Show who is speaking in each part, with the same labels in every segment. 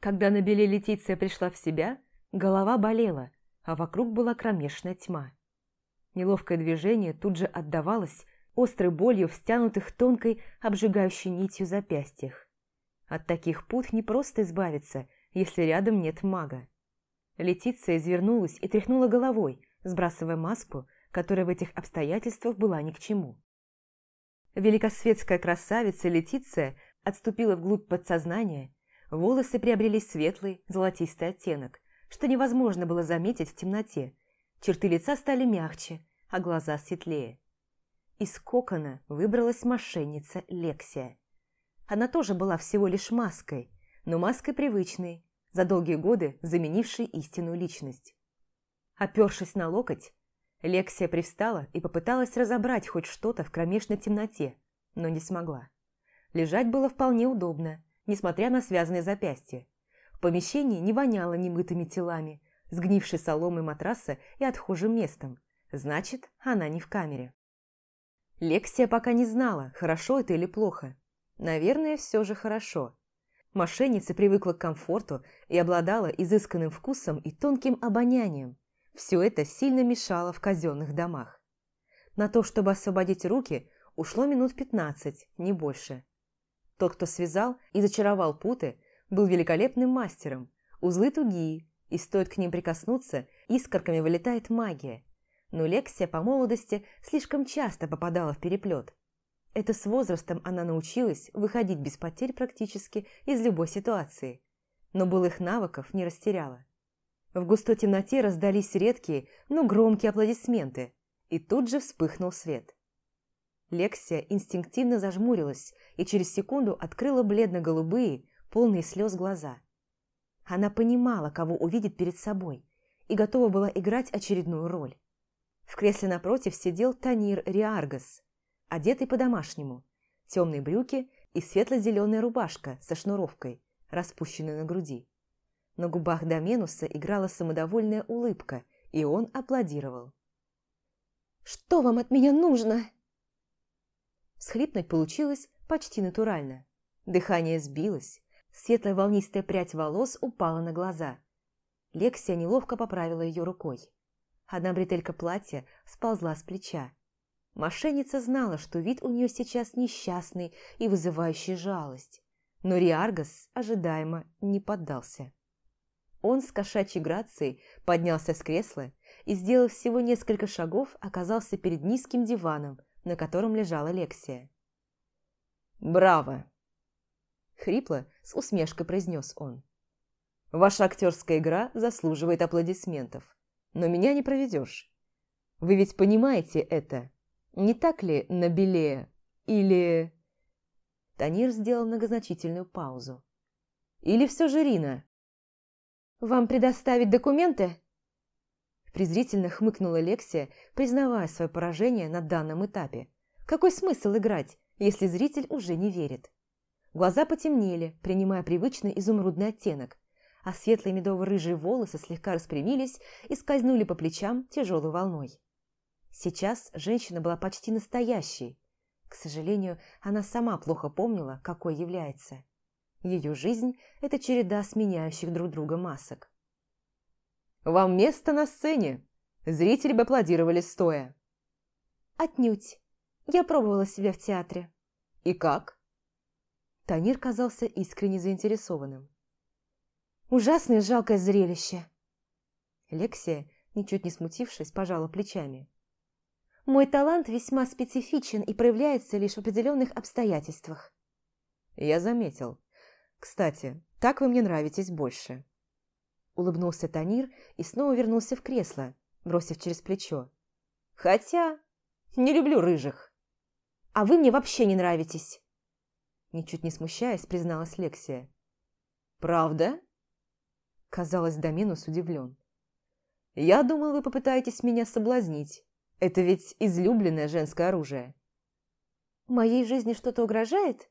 Speaker 1: Когда на беле Летиция пришла в себя, голова болела, а вокруг была кромешная тьма. Неловкое движение тут же отдавалось острой болью в стянутых тонкой, обжигающей нитью запястьях. От таких пут не просто избавиться, если рядом нет мага. Летиция извернулась и тряхнула головой, сбрасывая маску, которая в этих обстоятельствах была ни к чему. Великосветская красавица Летиция отступила вглубь подсознания, волосы приобрели светлый, золотистый оттенок, что невозможно было заметить в темноте. Черты лица стали мягче, а глаза светлее. Из кокона выбралась мошенница Лексия. Она тоже была всего лишь маской, но маской привычной, за долгие годы заменившей истинную личность. Опершись на локоть, Лексия привстала и попыталась разобрать хоть что-то в кромешной темноте, но не смогла. Лежать было вполне удобно, несмотря на связанные запястья. В помещении не воняло немытыми телами, сгнившей соломой матраса и отхожим местом. Значит, она не в камере. Лексия пока не знала, хорошо это или плохо. Наверное, все же хорошо. Мошенница привыкла к комфорту и обладала изысканным вкусом и тонким обонянием. Все это сильно мешало в казенных домах. На то, чтобы освободить руки, ушло минут пятнадцать, не больше. Тот, кто связал и зачаровал путы, был великолепным мастером. Узлы тугие, и стоит к ним прикоснуться, искорками вылетает магия. Но Лексия по молодости слишком часто попадала в переплет. Это с возрастом она научилась выходить без потерь практически из любой ситуации. Но былых навыков не растеряла. В густой темноте раздались редкие, но громкие аплодисменты, и тут же вспыхнул свет. Лексия инстинктивно зажмурилась и через секунду открыла бледно-голубые, полные слез глаза. Она понимала, кого увидит перед собой, и готова была играть очередную роль. В кресле напротив сидел Танир Риаргас, одетый по-домашнему, темные брюки и светло-зеленая рубашка со шнуровкой, распущенной на груди. На губах Доменуса играла самодовольная улыбка, и он аплодировал.
Speaker 2: «Что вам от меня нужно?»
Speaker 1: Схлипнуть получилось почти натурально. Дыхание сбилось, светлая волнистая прядь волос упала на глаза. Лексия неловко поправила ее рукой. Одна бретелька платья сползла с плеча. Мошенница знала, что вид у нее сейчас несчастный и вызывающий жалость. Но Риаргас ожидаемо не поддался. Он с кошачьей грацией поднялся с кресла и, сделав всего несколько шагов, оказался перед низким диваном, на котором лежала Лексия. «Браво!» – хрипло с усмешкой произнес он. «Ваша актерская игра заслуживает аплодисментов, но меня не проведешь. Вы ведь понимаете это, не так ли, Набелея? Или...» Танир сделал многозначительную паузу. «Или все же Рина?»
Speaker 2: «Вам предоставить документы?»
Speaker 1: Презрительно хмыкнула Лексия, признавая свое поражение на данном этапе. Какой смысл играть, если зритель уже не верит? Глаза потемнели, принимая привычный изумрудный оттенок, а светлые медово-рыжие волосы слегка распрямились и скользнули по плечам тяжелой волной. Сейчас женщина была почти настоящей. К сожалению, она сама плохо помнила, какой является. Ее жизнь – это череда сменяющих друг друга масок. «Вам место на сцене!» Зрители бы аплодировали стоя.
Speaker 2: «Отнюдь. Я пробовала себя в театре».
Speaker 1: «И как?» Танир казался искренне заинтересованным.
Speaker 2: «Ужасное жалкое зрелище!»
Speaker 1: Лексия, ничуть не смутившись, пожала плечами.
Speaker 2: «Мой талант весьма специфичен и проявляется лишь в определенных обстоятельствах».
Speaker 1: «Я заметил. Кстати, так вы мне нравитесь больше». Улыбнулся Танир и снова вернулся в кресло, бросив через плечо. «Хотя не люблю рыжих».
Speaker 2: «А вы мне вообще не нравитесь!»
Speaker 1: Ничуть не смущаясь, призналась Лексия. «Правда?» Казалось, Доминус удивлен. «Я думал, вы попытаетесь меня соблазнить. Это ведь излюбленное женское оружие».
Speaker 2: «Моей жизни что-то угрожает?»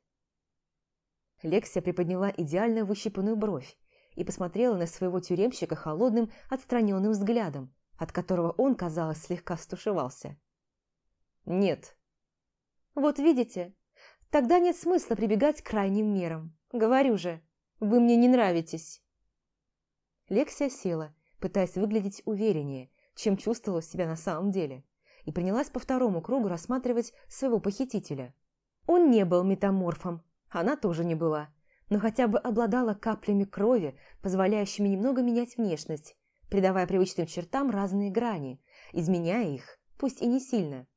Speaker 1: Лексия приподняла идеально выщипанную бровь и посмотрела на своего тюремщика холодным, отстраненным взглядом, от которого он, казалось, слегка стушевался. «Нет».
Speaker 2: «Вот видите, тогда нет смысла прибегать к крайним мерам. Говорю же, Вы мне не нравитесь».
Speaker 1: Лексия села, пытаясь выглядеть увереннее, чем чувствовала себя на самом деле, и принялась по второму кругу рассматривать своего похитителя. Он не был метаморфом, она тоже не была, но хотя бы обладала каплями крови, позволяющими немного менять внешность, придавая привычным чертам разные грани, изменяя их, пусть и не сильно.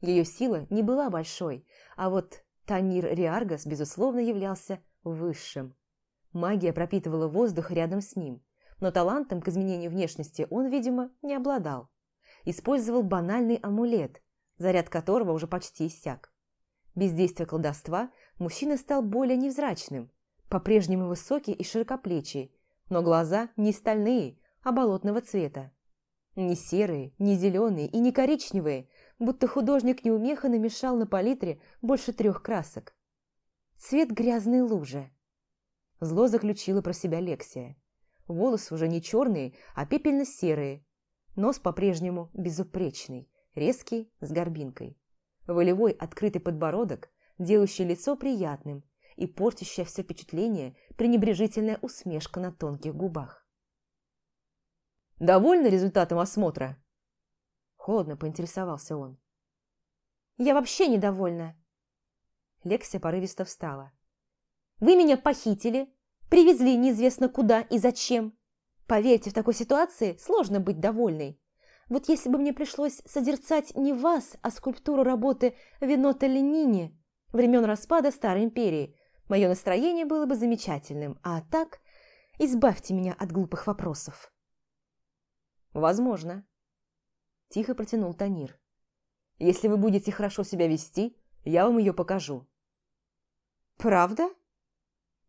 Speaker 1: Ее сила не была большой, а вот Танир Риаргас, безусловно, являлся высшим. Магия пропитывала воздух рядом с ним, но талантом к изменению внешности он, видимо, не обладал. Использовал банальный амулет, заряд которого уже почти иссяк. Без действия колдовства мужчина стал более невзрачным, по-прежнему высокий и широкоплечий, но глаза не стальные, а болотного цвета. Не серые, не зеленые и не коричневые, будто художник неумеха намешал на палитре больше трех красок. Цвет грязной лужи. Зло заключила про себя Лексия. Волосы уже не черные, а пепельно-серые. Нос по-прежнему безупречный, резкий, с горбинкой. Волевой открытый подбородок, делающий лицо приятным, и портящая все впечатление пренебрежительная усмешка на тонких губах. «Довольны результатом осмотра?» Холодно поинтересовался он.
Speaker 2: «Я вообще недовольна!» Лексия порывисто встала. «Вы меня похитили, привезли неизвестно куда и зачем. Поверьте, в такой ситуации сложно быть довольной. Вот если бы мне пришлось созерцать не вас, а скульптуру работы Винота Ленини времен распада Старой Империи, Мое настроение было бы замечательным, а так избавьте меня от глупых вопросов.
Speaker 1: Возможно. Тихо протянул Танир. Если вы будете хорошо себя вести, я вам ее покажу.
Speaker 2: Правда?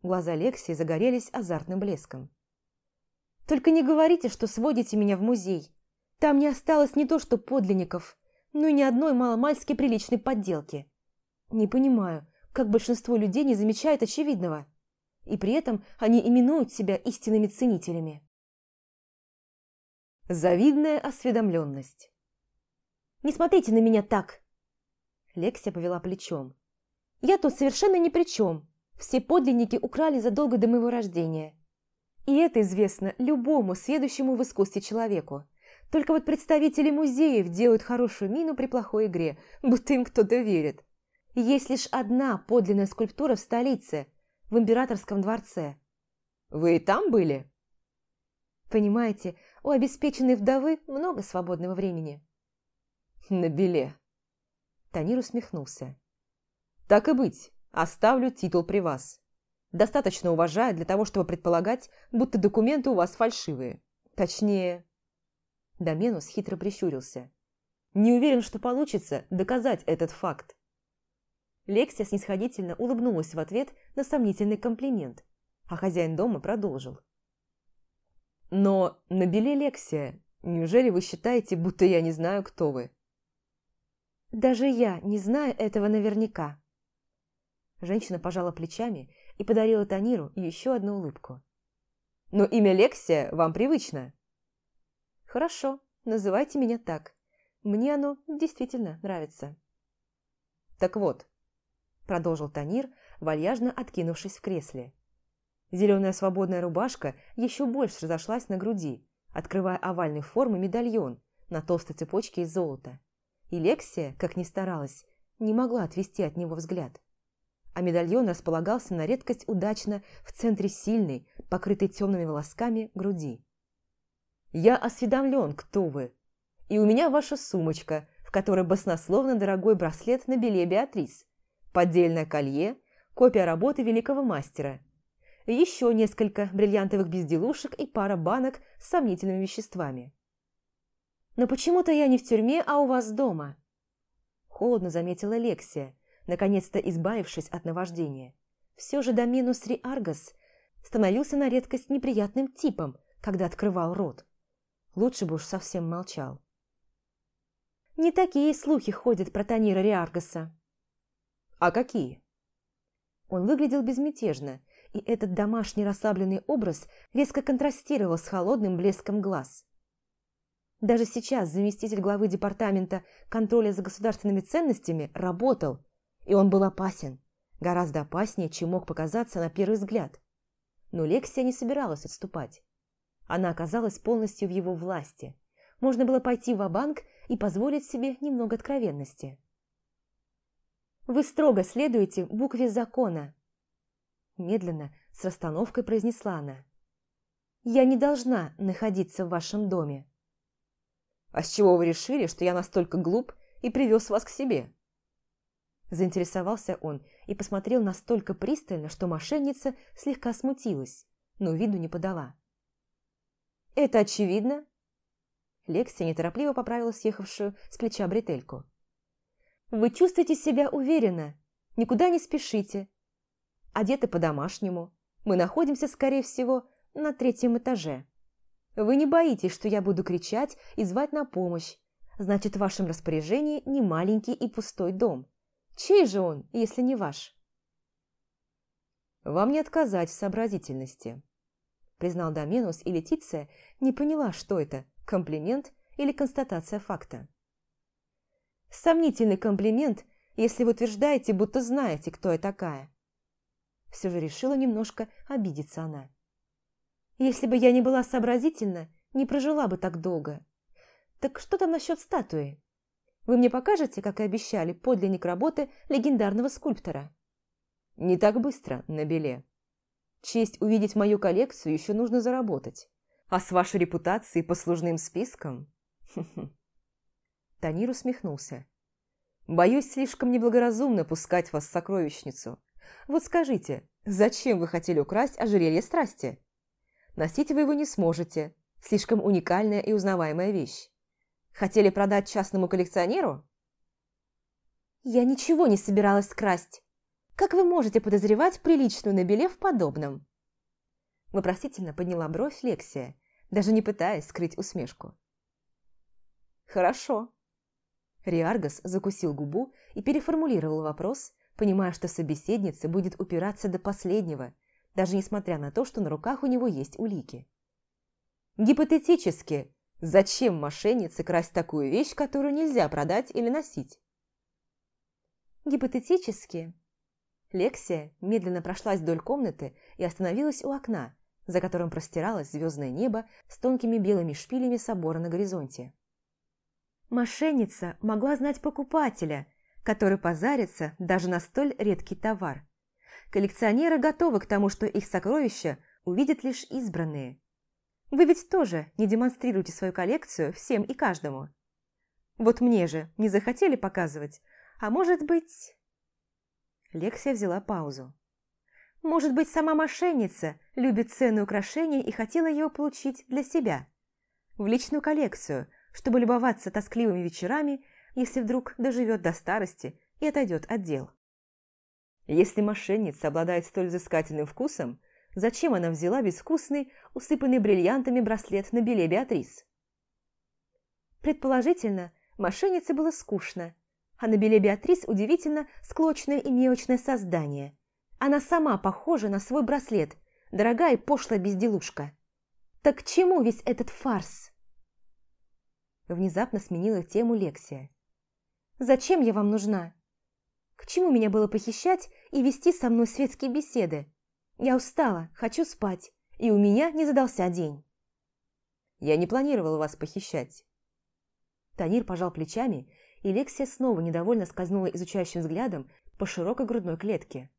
Speaker 2: Глаза Лексии загорелись азартным блеском. Только не говорите, что сводите меня в музей. Там не осталось не то что подлинников, но и ни одной маломальски приличной подделки. Не понимаю, как большинство людей не замечают очевидного. И при этом они именуют себя истинными ценителями.
Speaker 1: Завидная осведомленность.
Speaker 2: «Не смотрите на меня так!» Лексия повела плечом. «Я тут совершенно ни при чем. Все подлинники украли задолго до моего рождения. И это известно любому следующему в искусстве человеку. Только вот представители музеев делают хорошую мину при плохой игре, будто им кто-то верит. Есть лишь одна подлинная скульптура в столице, в императорском дворце.
Speaker 1: Вы и там были?
Speaker 2: Понимаете, у обеспеченной вдовы много свободного времени.
Speaker 1: На беле.
Speaker 2: Танир усмехнулся.
Speaker 1: Так и быть, оставлю титул при вас. Достаточно уважаю для того, чтобы предполагать, будто документы у вас фальшивые. Точнее... Доменус хитро прищурился. Не уверен, что получится доказать этот факт.
Speaker 2: Лексия снисходительно улыбнулась в ответ на сомнительный комплимент, а хозяин дома продолжил.
Speaker 1: «Но на беле Лексия, неужели вы считаете, будто я не знаю, кто вы?»
Speaker 2: «Даже я не знаю этого наверняка». Женщина пожала плечами и подарила Таниру еще одну улыбку.
Speaker 1: «Но имя Лексия вам привычно?»
Speaker 2: «Хорошо, называйте меня так. Мне оно действительно нравится».
Speaker 1: «Так вот, продолжил Танир, вальяжно откинувшись в кресле. Зеленая свободная рубашка еще больше разошлась на груди, открывая овальной формы медальон на толстой цепочке из золота. И Лексия, как ни старалась, не могла отвести от него взгляд. А медальон располагался на редкость удачно в центре сильной, покрытой темными волосками, груди. «Я осведомлен, кто вы, и у меня ваша сумочка, в которой баснословно дорогой браслет на беле Беатрис, поддельное колье, копия работы великого мастера, еще несколько бриллиантовых безделушек и пара банок с сомнительными веществами.
Speaker 2: «Но почему-то я не в тюрьме, а у вас дома», – холодно заметила Лексия, наконец-то избавившись от наваждения. Все же Доминус Ри Аргас становился на редкость неприятным типом, когда открывал рот. Лучше бы уж совсем молчал. Не такие слухи ходят про Танира Риаргаса.
Speaker 1: «А какие?»
Speaker 2: Он выглядел безмятежно, и этот домашний расслабленный образ резко контрастировал с холодным блеском глаз. Даже сейчас заместитель главы департамента контроля за государственными ценностями работал, и он был опасен, гораздо опаснее, чем мог показаться на первый взгляд. Но Лексия не собиралась отступать. Она оказалась полностью в его власти. Можно было пойти в банк и позволить себе немного откровенности. «Вы строго следуете букве закона», медленно, с расстановкой произнесла она. «Я не должна находиться в вашем доме».
Speaker 1: «А с чего вы решили, что я настолько глуп и привез вас к себе?»
Speaker 2: Заинтересовался он и посмотрел настолько пристально, что мошенница слегка смутилась, но виду не подала. «Это очевидно?» Лексия неторопливо поправила съехавшую с плеча бретельку. «Вы чувствуете себя уверенно, никуда не спешите, одеты по-домашнему. Мы находимся, скорее всего, на третьем этаже. Вы не боитесь, что я буду кричать и звать на помощь. Значит, в вашем распоряжении не маленький и пустой дом. Чей же он, если не ваш?
Speaker 1: Вам не отказать в сообразительности, признал Доменус, и Летиция не поняла, что это, комплимент или констатация факта.
Speaker 2: Сомнительный комплимент, если вы утверждаете, будто знаете, кто я такая. Все же решила немножко обидеться она. Если бы я не была сообразительна, не прожила бы так долго. Так что там насчет статуи? Вы мне покажете, как и обещали, подлинник работы легендарного скульптора?
Speaker 1: Не так быстро, на беле. Честь увидеть мою коллекцию еще нужно заработать. А с вашей репутацией послужным списком?
Speaker 2: Танир усмехнулся.
Speaker 1: Боюсь, слишком неблагоразумно пускать вас в сокровищницу. Вот скажите, зачем вы хотели украсть ожерелье страсти? Носить вы его не сможете. Слишком уникальная и узнаваемая вещь. Хотели продать частному коллекционеру?
Speaker 2: Я ничего не собиралась красть. Как вы можете подозревать приличную Набеле в подобном? Вопросительно подняла бровь Лексия, даже не пытаясь скрыть усмешку.
Speaker 1: Хорошо.
Speaker 2: Риаргас закусил губу и переформулировал вопрос, понимая, что собеседница будет упираться до последнего, даже несмотря на то, что на руках у него есть улики.
Speaker 1: Гипотетически, зачем мошеннице красть такую вещь, которую нельзя продать или носить?
Speaker 2: Гипотетически. Лексия медленно прошлась вдоль комнаты и остановилась у окна, за которым простиралось звездное небо с тонкими белыми шпилями собора на горизонте. Мошенница могла знать покупателя который позарится даже на столь редкий товар. Коллекционеры готовы к тому, что их сокровища увидят лишь избранные. Вы ведь тоже не демонстрируете свою коллекцию всем и каждому. Вот мне же не захотели показывать, а может быть... Лексия взяла паузу. Может быть, сама мошенница любит ценные украшения и хотела ее получить для себя. В личную коллекцию, чтобы любоваться тоскливыми вечерами если вдруг доживет до старости и отойдет от дел.
Speaker 1: Если мошенница обладает столь взыскательным вкусом, зачем она взяла безвкусный, усыпанный бриллиантами браслет на беле Беатрис?
Speaker 2: Предположительно, мошеннице было скучно, а на беле Беатрис удивительно склочное и мелочное создание. Она сама похожа на свой браслет, дорогая и пошлая безделушка. Так к чему весь этот фарс? Внезапно сменила тему Лексия. Зачем я вам нужна? К чему меня было похищать и вести со мной светские беседы? Я устала, хочу спать, и у меня не задался день.
Speaker 1: Я не планировала вас похищать.
Speaker 2: Танир пожал плечами, и Лексия снова недовольно скользнула изучающим взглядом по широкой грудной клетке.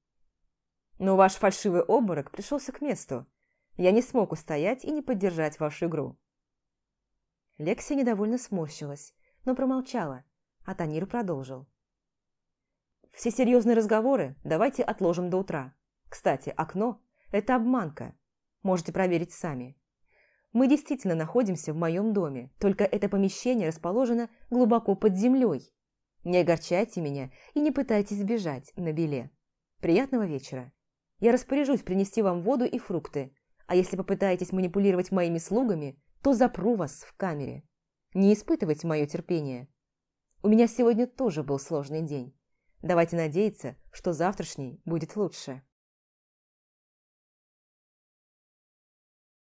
Speaker 1: Но ваш фальшивый обморок пришелся к месту. Я не смог устоять и не поддержать вашу игру.
Speaker 2: Лексия недовольно сморщилась, но промолчала, а Танир продолжил.
Speaker 1: «Все серьезные разговоры давайте отложим до утра. Кстати, окно – это обманка. Можете проверить сами. Мы действительно находимся в моем доме, только это помещение расположено глубоко под землей. Не огорчайте меня и не пытайтесь сбежать на беле. Приятного вечера. Я распоряжусь принести вам воду и фрукты, а если попытаетесь манипулировать моими слугами, то запру вас в камере. Не испытывайте мое терпение. У меня сегодня тоже был сложный день. Давайте надеяться, что завтрашний будет лучше.